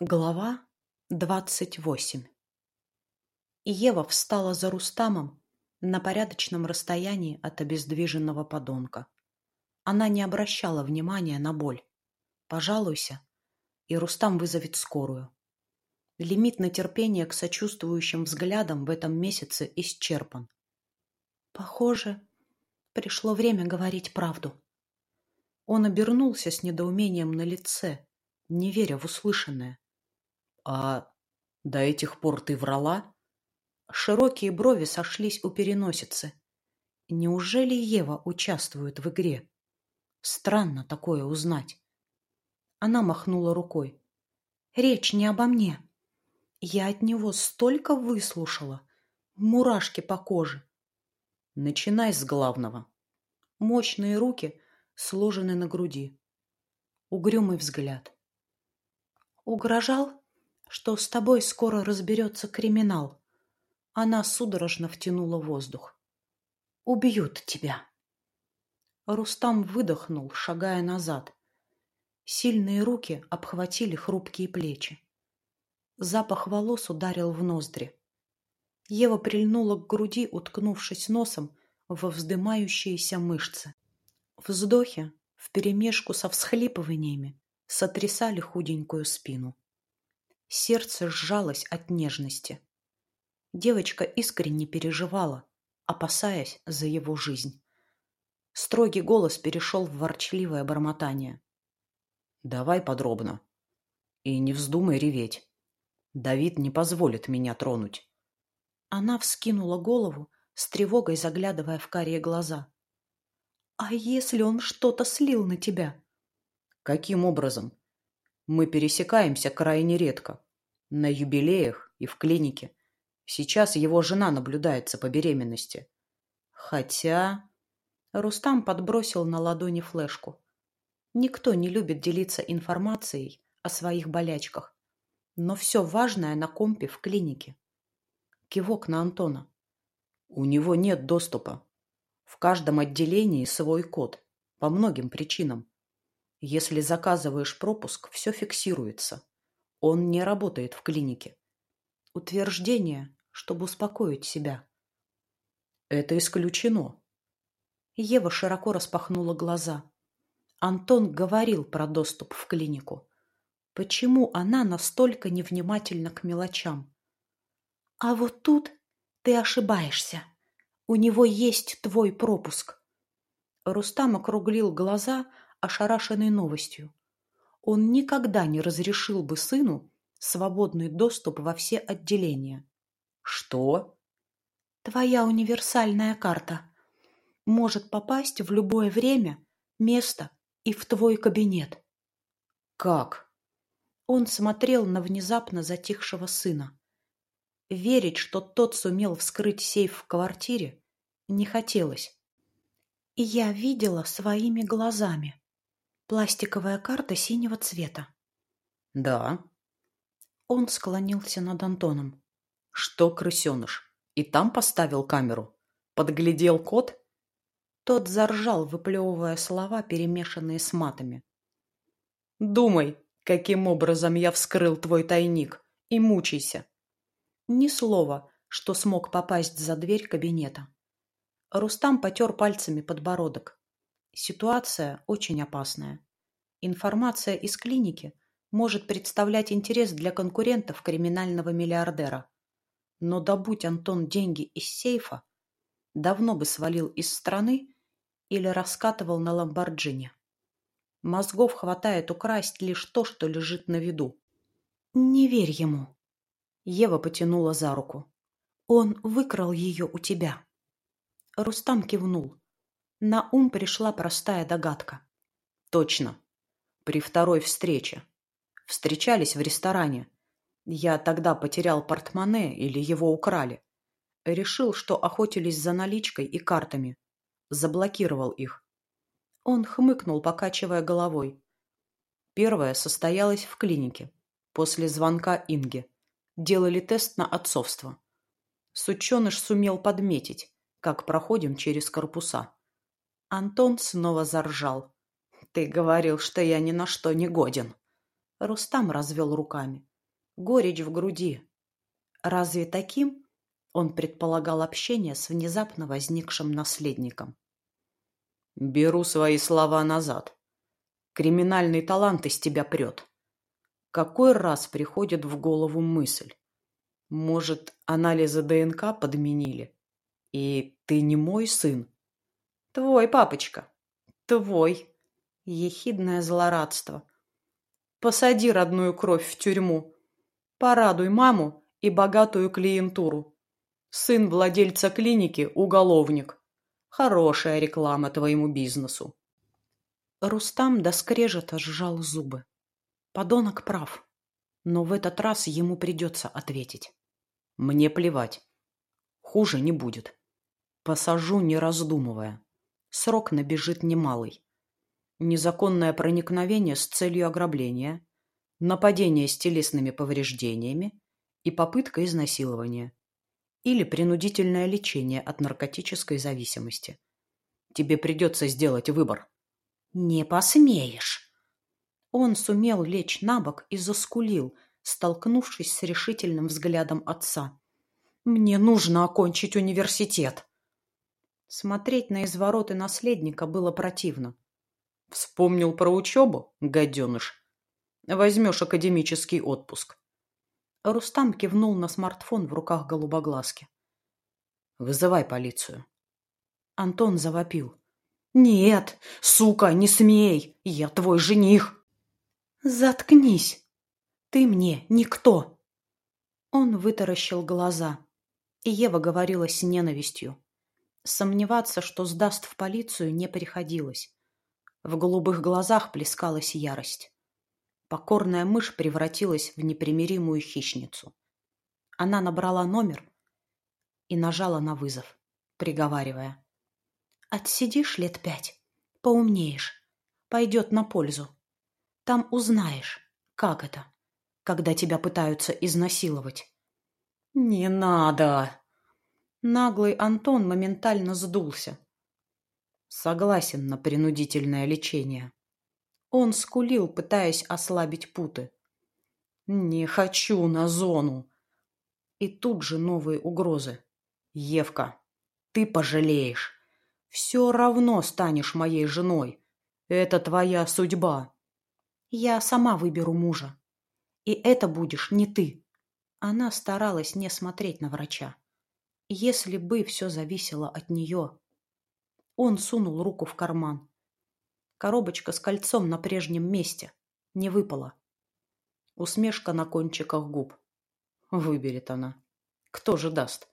Глава двадцать восемь Ева встала за Рустамом на порядочном расстоянии от обездвиженного подонка. Она не обращала внимания на боль. Пожалуйся, и Рустам вызовет скорую. Лимит на терпение к сочувствующим взглядам в этом месяце исчерпан. Похоже, пришло время говорить правду. Он обернулся с недоумением на лице, не веря в услышанное. «А до этих пор ты врала?» Широкие брови сошлись у переносицы. Неужели Ева участвует в игре? Странно такое узнать. Она махнула рукой. Речь не обо мне. Я от него столько выслушала. Мурашки по коже. Начинай с главного. Мощные руки сложены на груди. Угрюмый взгляд. Угрожал? Что с тобой скоро разберется криминал. Она судорожно втянула воздух. Убьют тебя. Рустам выдохнул, шагая назад. Сильные руки обхватили хрупкие плечи. Запах волос ударил в ноздри. Ева прильнула к груди, уткнувшись носом во вздымающиеся мышцы. Вздохи вперемешку со всхлипываниями сотрясали худенькую спину. Сердце сжалось от нежности. Девочка искренне переживала, опасаясь за его жизнь. Строгий голос перешел в ворчливое бормотание. «Давай подробно. И не вздумай реветь. Давид не позволит меня тронуть». Она вскинула голову, с тревогой заглядывая в карие глаза. «А если он что-то слил на тебя?» «Каким образом?» Мы пересекаемся крайне редко. На юбилеях и в клинике. Сейчас его жена наблюдается по беременности. Хотя... Рустам подбросил на ладони флешку. Никто не любит делиться информацией о своих болячках. Но все важное на компе в клинике. Кивок на Антона. У него нет доступа. В каждом отделении свой код. По многим причинам. Если заказываешь пропуск, все фиксируется. Он не работает в клинике. Утверждение, чтобы успокоить себя. Это исключено. Ева широко распахнула глаза. Антон говорил про доступ в клинику. Почему она настолько невнимательна к мелочам? А вот тут ты ошибаешься. У него есть твой пропуск. Рустам округлил глаза, ошарашенный новостью. Он никогда не разрешил бы сыну свободный доступ во все отделения. Что? Твоя универсальная карта может попасть в любое время, место и в твой кабинет. Как? Он смотрел на внезапно затихшего сына. Верить, что тот сумел вскрыть сейф в квартире, не хотелось. И я видела своими глазами. Пластиковая карта синего цвета. Да. Он склонился над Антоном. Что, крысеныш, и там поставил камеру? Подглядел код? Тот заржал, выплевывая слова, перемешанные с матами. Думай, каким образом я вскрыл твой тайник, и мучайся. Ни слова, что смог попасть за дверь кабинета. Рустам потер пальцами подбородок. Ситуация очень опасная. Информация из клиники может представлять интерес для конкурентов криминального миллиардера. Но добудь Антон деньги из сейфа, давно бы свалил из страны или раскатывал на Ламборджини. Мозгов хватает украсть лишь то, что лежит на виду. «Не верь ему!» Ева потянула за руку. «Он выкрал ее у тебя!» Рустам кивнул. На ум пришла простая догадка. Точно. При второй встрече. Встречались в ресторане. Я тогда потерял портмоне или его украли. Решил, что охотились за наличкой и картами. Заблокировал их. Он хмыкнул, покачивая головой. Первое состоялось в клинике. После звонка Инги. Делали тест на отцовство. Сученыш сумел подметить, как проходим через корпуса. Антон снова заржал. «Ты говорил, что я ни на что не годен». Рустам развел руками. Горечь в груди. Разве таким он предполагал общение с внезапно возникшим наследником? Беру свои слова назад. Криминальный талант из тебя прет. Какой раз приходит в голову мысль? Может, анализы ДНК подменили? И ты не мой сын? Твой папочка. Твой. Ехидное злорадство. Посади родную кровь в тюрьму. Порадуй маму и богатую клиентуру. Сын владельца клиники – уголовник. Хорошая реклама твоему бизнесу. Рустам до скрежета сжал зубы. Подонок прав. Но в этот раз ему придется ответить. Мне плевать. Хуже не будет. Посажу, не раздумывая. Срок набежит немалый. Незаконное проникновение с целью ограбления, нападение с телесными повреждениями и попытка изнасилования. Или принудительное лечение от наркотической зависимости. Тебе придется сделать выбор. Не посмеешь. Он сумел лечь на бок и заскулил, столкнувшись с решительным взглядом отца. «Мне нужно окончить университет!» Смотреть на извороты наследника было противно. Вспомнил про учебу, гаденыш. Возьмешь академический отпуск. Рустам кивнул на смартфон в руках голубоглазки. Вызывай полицию. Антон завопил. Нет, сука, не смей, я твой жених. Заткнись. Ты мне никто. Он вытаращил глаза, и Ева говорила с ненавистью. Сомневаться, что сдаст в полицию, не приходилось. В голубых глазах плескалась ярость. Покорная мышь превратилась в непримиримую хищницу. Она набрала номер и нажала на вызов, приговаривая. «Отсидишь лет пять, поумнеешь, пойдет на пользу. Там узнаешь, как это, когда тебя пытаются изнасиловать». «Не надо!» Наглый Антон моментально сдулся. Согласен на принудительное лечение. Он скулил, пытаясь ослабить путы. «Не хочу на зону!» И тут же новые угрозы. «Евка, ты пожалеешь. Все равно станешь моей женой. Это твоя судьба». «Я сама выберу мужа. И это будешь не ты». Она старалась не смотреть на врача. Если бы все зависело от нее. Он сунул руку в карман. Коробочка с кольцом на прежнем месте. Не выпала. Усмешка на кончиках губ. Выберет она. Кто же даст?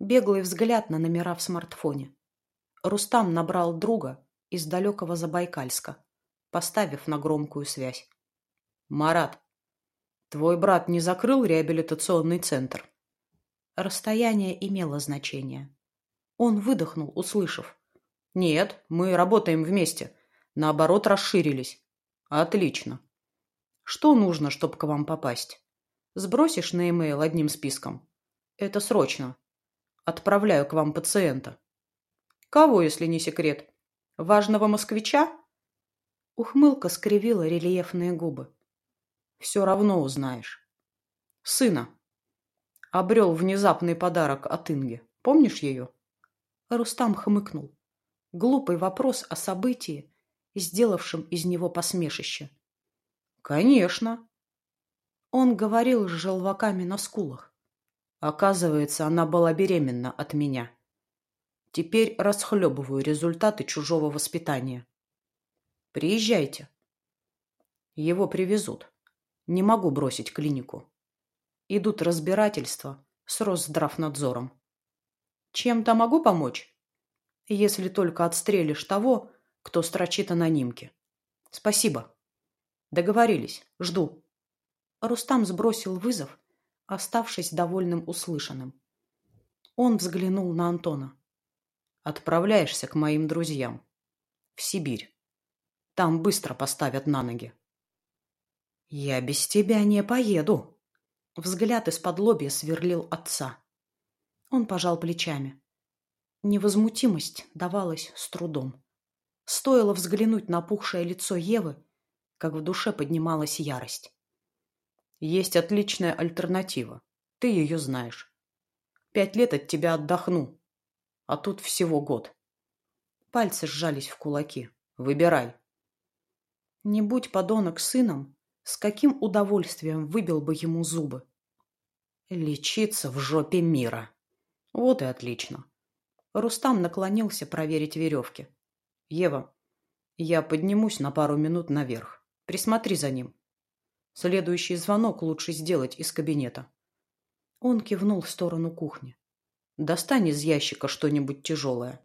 Беглый взгляд на номера в смартфоне. Рустам набрал друга из далекого Забайкальска, поставив на громкую связь. «Марат, твой брат не закрыл реабилитационный центр?» Расстояние имело значение. Он выдохнул, услышав. «Нет, мы работаем вместе. Наоборот, расширились». «Отлично. Что нужно, чтобы к вам попасть? Сбросишь на e одним списком? Это срочно. Отправляю к вам пациента». «Кого, если не секрет? Важного москвича?» Ухмылка скривила рельефные губы. «Все равно узнаешь. Сына, Обрел внезапный подарок от Инги. Помнишь ее? Рустам хмыкнул. Глупый вопрос о событии, сделавшем из него посмешище. Конечно. Он говорил с желваками на скулах. Оказывается, она была беременна от меня. Теперь расхлебываю результаты чужого воспитания. Приезжайте. Его привезут. Не могу бросить клинику. Идут разбирательства с Росздравнадзором. Чем-то могу помочь? Если только отстрелишь того, кто строчит анонимки. Спасибо. Договорились. Жду. Рустам сбросил вызов, оставшись довольным услышанным. Он взглянул на Антона. Отправляешься к моим друзьям. В Сибирь. Там быстро поставят на ноги. Я без тебя не поеду, Взгляд из-под лобья сверлил отца. Он пожал плечами. Невозмутимость давалась с трудом. Стоило взглянуть на пухшее лицо Евы, как в душе поднималась ярость. Есть отличная альтернатива. Ты ее знаешь. Пять лет от тебя отдохну. А тут всего год. Пальцы сжались в кулаки. Выбирай. Не будь подонок сыном, с каким удовольствием выбил бы ему зубы. Лечиться в жопе мира. Вот и отлично. Рустам наклонился проверить веревки. Ева, я поднимусь на пару минут наверх. Присмотри за ним. Следующий звонок лучше сделать из кабинета. Он кивнул в сторону кухни. Достань из ящика что-нибудь тяжелое.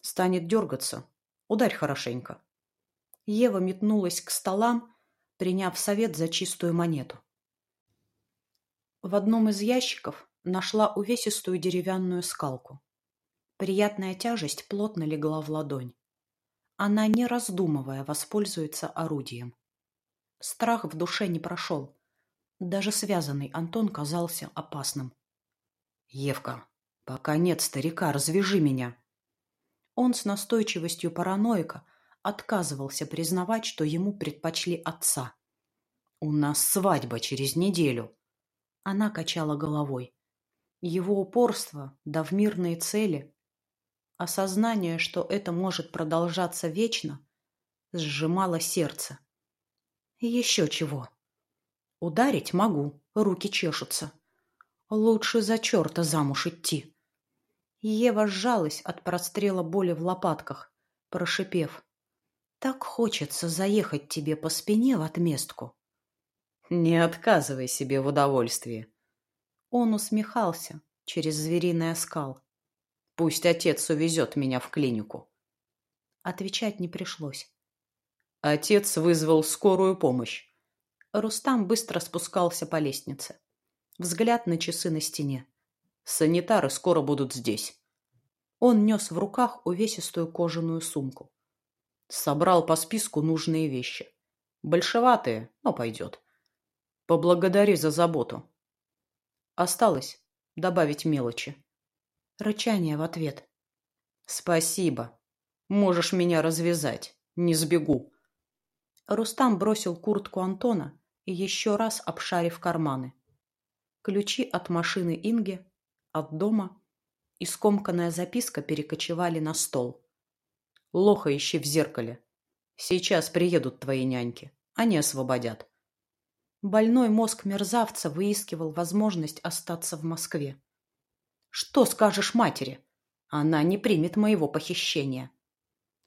Станет дергаться. Ударь хорошенько. Ева метнулась к столам, приняв совет за чистую монету. В одном из ящиков нашла увесистую деревянную скалку. Приятная тяжесть плотно легла в ладонь. Она, не раздумывая, воспользуется орудием. Страх в душе не прошел. Даже связанный Антон казался опасным. «Евка, пока нет старика, развяжи меня!» Он с настойчивостью параноика отказывался признавать, что ему предпочли отца. «У нас свадьба через неделю!» Она качала головой. Его упорство, да в мирные цели, осознание, что это может продолжаться вечно, сжимало сердце. Еще чего. Ударить могу, руки чешутся. Лучше за черта замуж идти. Ева сжалась от прострела боли в лопатках, прошипев. Так хочется заехать тебе по спине в отместку. Не отказывай себе в удовольствии. Он усмехался через звериный оскал. Пусть отец увезет меня в клинику. Отвечать не пришлось. Отец вызвал скорую помощь. Рустам быстро спускался по лестнице. Взгляд на часы на стене. Санитары скоро будут здесь. Он нес в руках увесистую кожаную сумку. Собрал по списку нужные вещи. Большеватые, но пойдет. Поблагодари за заботу. Осталось добавить мелочи. Рычание в ответ. Спасибо. Можешь меня развязать. Не сбегу. Рустам бросил куртку Антона и еще раз обшарив карманы. Ключи от машины Инги, от дома и скомканная записка перекочевали на стол. Лоха ищи в зеркале. Сейчас приедут твои няньки. Они освободят. Больной мозг мерзавца выискивал возможность остаться в Москве. Что скажешь матери? Она не примет моего похищения.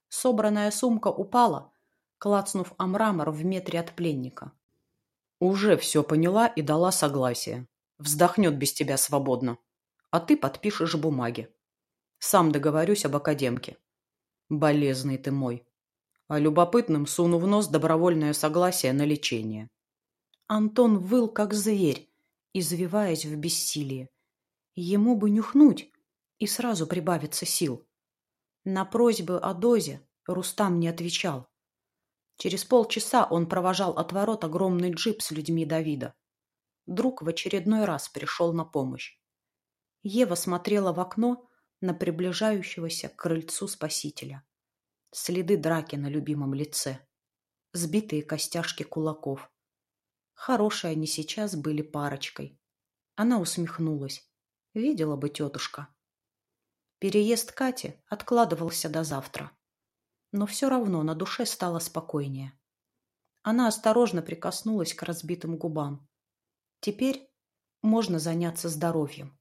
Собранная сумка упала, клацнув о мрамор в метре от пленника. Уже все поняла и дала согласие. Вздохнет без тебя свободно. А ты подпишешь бумаги. Сам договорюсь об академке. Болезный ты мой. А любопытным суну в нос добровольное согласие на лечение. Антон выл, как зверь, извиваясь в бессилии. Ему бы нюхнуть, и сразу прибавится сил. На просьбы о дозе Рустам не отвечал. Через полчаса он провожал от ворот огромный джип с людьми Давида. Друг в очередной раз пришел на помощь. Ева смотрела в окно на приближающегося к крыльцу спасителя. Следы драки на любимом лице. Сбитые костяшки кулаков. Хорошие они сейчас были парочкой. Она усмехнулась. Видела бы тетушка. Переезд Кати откладывался до завтра но все равно на душе стало спокойнее. Она осторожно прикоснулась к разбитым губам. Теперь можно заняться здоровьем.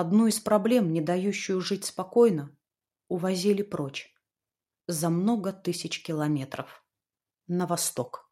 Одну из проблем, не дающую жить спокойно, увозили прочь. За много тысяч километров. На восток.